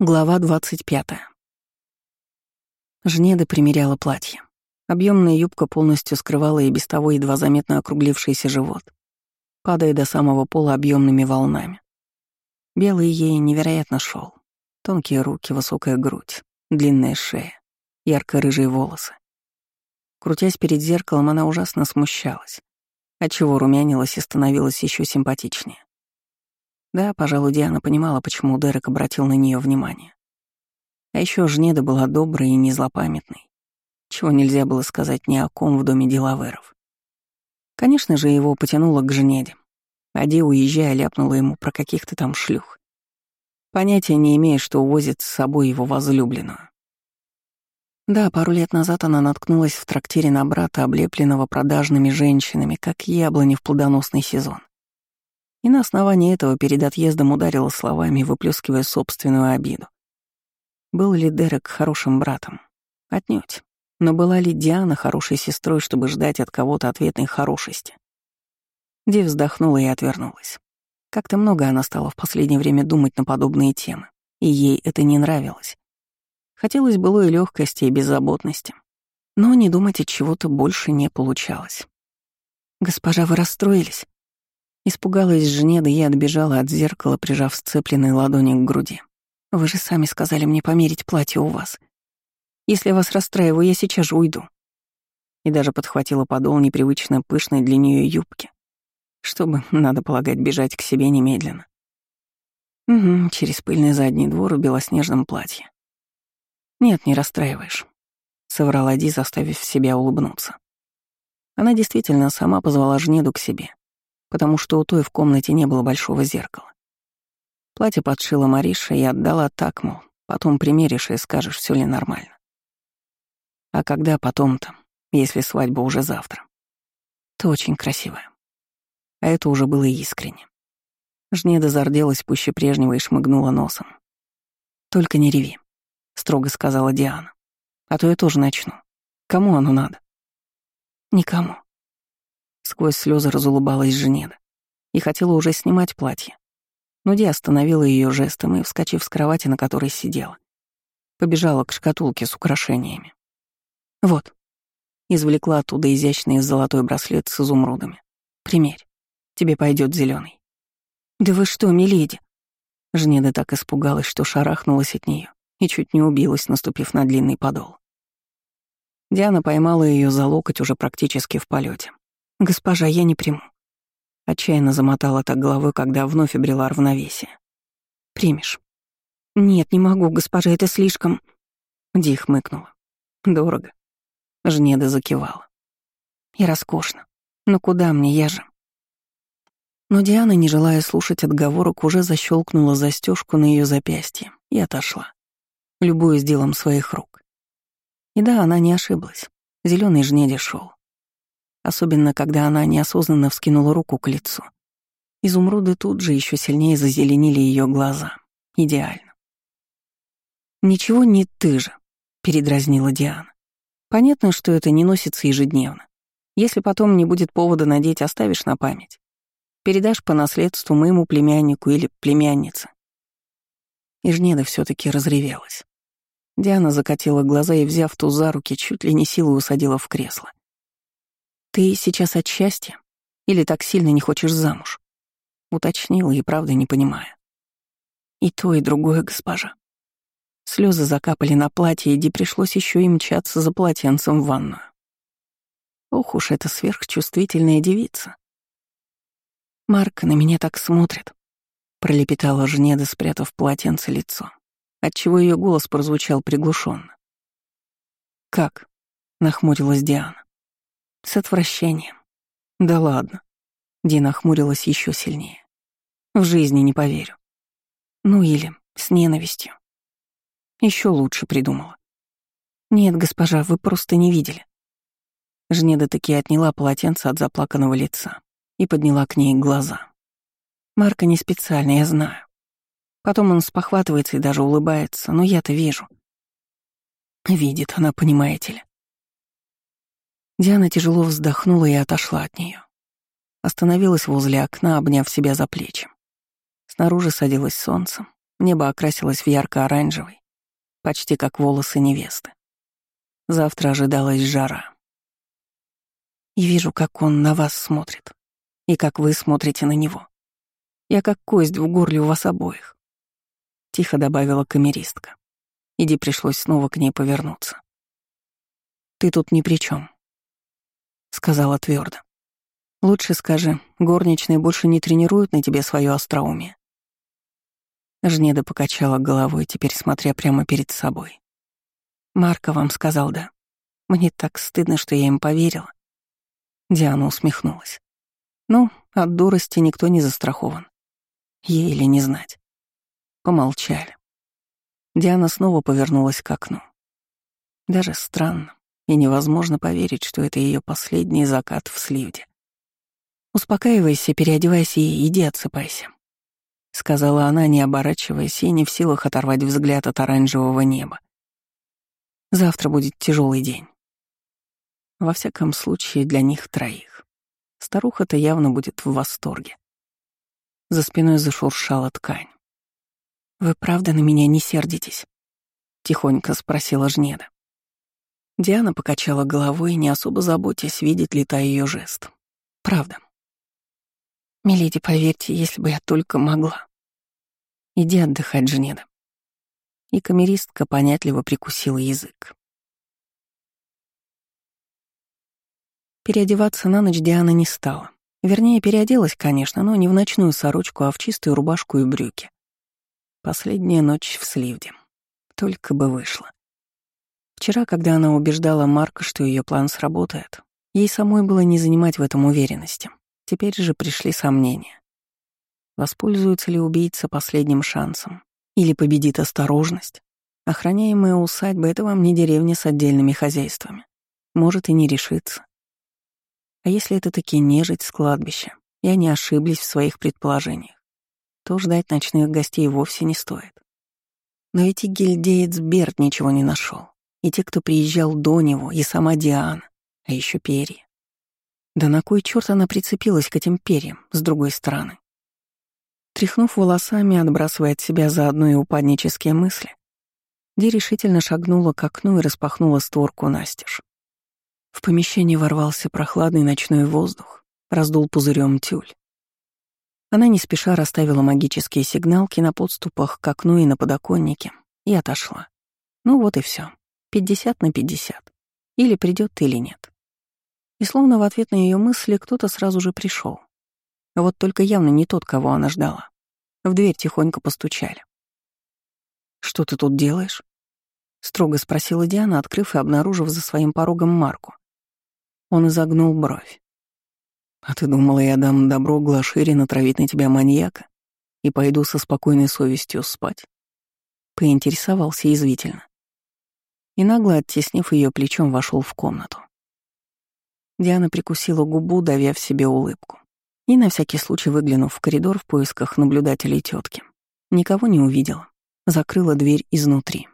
Глава 25. Жнеда примеряла платье. Объемная юбка полностью скрывала и без того едва заметно округлившийся живот, падая до самого пола объемными волнами. Белый ей невероятно шел. Тонкие руки, высокая грудь, длинная шея, ярко-рыжие волосы. Крутясь перед зеркалом, она ужасно смущалась, отчего румянилась и становилась еще симпатичнее. Да, пожалуй, Диана понимала, почему Дерек обратил на нее внимание. А еще Жнеда была доброй и незлопамятной, чего нельзя было сказать ни о ком в доме Делаверов. Конечно же, его потянуло к Жнеде. Ади, уезжая, ляпнула ему про каких-то там шлюх. Понятия не имея, что увозит с собой его возлюбленную. Да, пару лет назад она наткнулась в трактире на брата, облепленного продажными женщинами, как яблони в плодоносный сезон и на основании этого перед отъездом ударила словами, выплескивая собственную обиду. Был ли Дерек хорошим братом? Отнюдь. Но была ли Диана хорошей сестрой, чтобы ждать от кого-то ответной хорошести? Ди вздохнула и отвернулась. Как-то много она стала в последнее время думать на подобные темы, и ей это не нравилось. Хотелось было и легкости, и беззаботности. Но не думать от чего-то больше не получалось. «Госпожа, вы расстроились?» Испугалась Жнеда и отбежала от зеркала, прижав сцепленные ладони к груди. «Вы же сами сказали мне померить платье у вас. Если вас расстраиваю, я сейчас же уйду». И даже подхватила подол непривычно пышной для нее юбки, чтобы, надо полагать, бежать к себе немедленно. Угу, через пыльный задний двор в белоснежном платье. «Нет, не расстраиваешь», — соврала Ди, заставив себя улыбнуться. Она действительно сама позвала Жнеду к себе потому что у той в комнате не было большого зеркала. Платье подшила Мариша и отдала так, мол, потом примеришь и скажешь, все ли нормально. А когда потом-то, если свадьба уже завтра? Ты очень красивая. А это уже было искренне. Жнеда зарделась пуще прежнего и шмыгнула носом. «Только не реви», — строго сказала Диана. «А то я тоже начну. Кому оно надо?» «Никому», Сквозь слезы разулыбалась Женеда и хотела уже снимать платье. Но Ди остановила ее жестом и, вскочив с кровати, на которой сидела, побежала к шкатулке с украшениями. «Вот», — извлекла оттуда изящный золотой браслет с изумрудами. «Примерь, тебе пойдет зеленый. «Да вы что, миледи?» Жнеда так испугалась, что шарахнулась от нее и чуть не убилась, наступив на длинный подол. Диана поймала ее за локоть уже практически в полете. «Госпожа, я не приму». Отчаянно замотала так головой, когда вновь обрела равновесие. «Примешь». «Нет, не могу, госпожа, это слишком...» Ди хмыкнула. «Дорого». Жнеда закивала. «И роскошно. Но куда мне, я же...» Но Диана, не желая слушать отговорок, уже защелкнула застежку на ее запястье и отошла, любуясь делом своих рук. И да, она не ошиблась. Зеленый жнеде шел особенно когда она неосознанно вскинула руку к лицу. Изумруды тут же еще сильнее зазеленили ее глаза. Идеально. «Ничего не ты же», — передразнила Диана. «Понятно, что это не носится ежедневно. Если потом не будет повода надеть, оставишь на память. Передашь по наследству моему племяннику или племяннице». И Жнеда все таки разревелась. Диана закатила глаза и, взяв ту за руки, чуть ли не силой усадила в кресло. «Ты сейчас от счастья? Или так сильно не хочешь замуж?» Уточнила и правда не понимая. И то, и другое, госпожа. Слезы закапали на платье, и Ди пришлось еще и мчаться за полотенцем в ванную. Ох уж эта сверхчувствительная девица. Марк на меня так смотрит, пролепетала Жнеда, спрятав полотенце лицо, отчего ее голос прозвучал приглушенно. Как? нахмурилась Диана. С отвращением. Да ладно. Дина хмурилась еще сильнее. В жизни не поверю. Ну или с ненавистью. Еще лучше придумала. Нет, госпожа, вы просто не видели. Жнеда таки отняла полотенце от заплаканного лица и подняла к ней глаза. Марка не специально, я знаю. Потом он спохватывается и даже улыбается, но я-то вижу. Видит она, понимаете ли. Диана тяжело вздохнула и отошла от нее. Остановилась возле окна, обняв себя за плечи. Снаружи садилось солнце, Небо окрасилось в ярко-оранжевый, почти как волосы невесты. Завтра ожидалась жара. И вижу, как он на вас смотрит, и как вы смотрите на него. Я как кость в горле у вас обоих. Тихо добавила камеристка. Иди пришлось снова к ней повернуться. Ты тут ни при чем, сказала твердо. Лучше скажи, горничные больше не тренируют на тебе свое остроумие. Жнеда покачала головой, теперь смотря прямо перед собой. Марко вам сказал «да». Мне так стыдно, что я им поверила. Диана усмехнулась. Ну, от дурости никто не застрахован. Ей или не знать. Помолчали. Диана снова повернулась к окну. Даже странно и невозможно поверить, что это ее последний закат в Сливде. «Успокаивайся, переодевайся и иди отсыпайся», — сказала она, не оборачиваясь и не в силах оторвать взгляд от оранжевого неба. «Завтра будет тяжелый день. Во всяком случае, для них троих. Старуха-то явно будет в восторге». За спиной зашуршала ткань. «Вы правда на меня не сердитесь?» — тихонько спросила Жнеда. Диана покачала головой, не особо заботясь, видит ли та ее жест. «Правда. Миледи, поверьте, если бы я только могла. Иди отдыхать, Женеда. И камеристка понятливо прикусила язык. Переодеваться на ночь Диана не стала. Вернее, переоделась, конечно, но не в ночную сорочку, а в чистую рубашку и брюки. Последняя ночь в Сливде. Только бы вышла. Вчера, когда она убеждала Марка, что ее план сработает, ей самой было не занимать в этом уверенности. Теперь же пришли сомнения. Воспользуется ли убийца последним шансом? Или победит осторожность? Охраняемая усадьба — это вам не деревня с отдельными хозяйствами. Может и не решиться. А если это таки нежить с кладбища, и они ошиблись в своих предположениях, то ждать ночных гостей вовсе не стоит. Но ведь и гильдеец Берт ничего не нашел, и те, кто приезжал до него, и сама Диана, а еще перья. Да на кой черт она прицепилась к этим перьям с другой стороны? Тряхнув волосами, отбрасывая от себя заодно и упаднические мысли, Ди решительно шагнула к окну и распахнула створку настежь. В помещении ворвался прохладный ночной воздух, раздул пузырем тюль. Она не спеша расставила магические сигналки на подступах к окну и на подоконнике и отошла. Ну вот и все. Пятьдесят на пятьдесят. Или придет, или нет. И словно в ответ на ее мысли кто-то сразу же пришел. Вот только явно не тот, кого она ждала. В дверь тихонько постучали. «Что ты тут делаешь?» — строго спросила Диана, открыв и обнаружив за своим порогом Марку. Он изогнул бровь. «А ты думала, я дам добро Глашире натравить на тебя маньяка и пойду со спокойной совестью спать?» Поинтересовался язвительно. И нагло оттеснив ее плечом, вошел в комнату. Диана прикусила губу, давя в себе улыбку. И на всякий случай выглянув в коридор в поисках наблюдателей тетки. Никого не увидела. Закрыла дверь изнутри.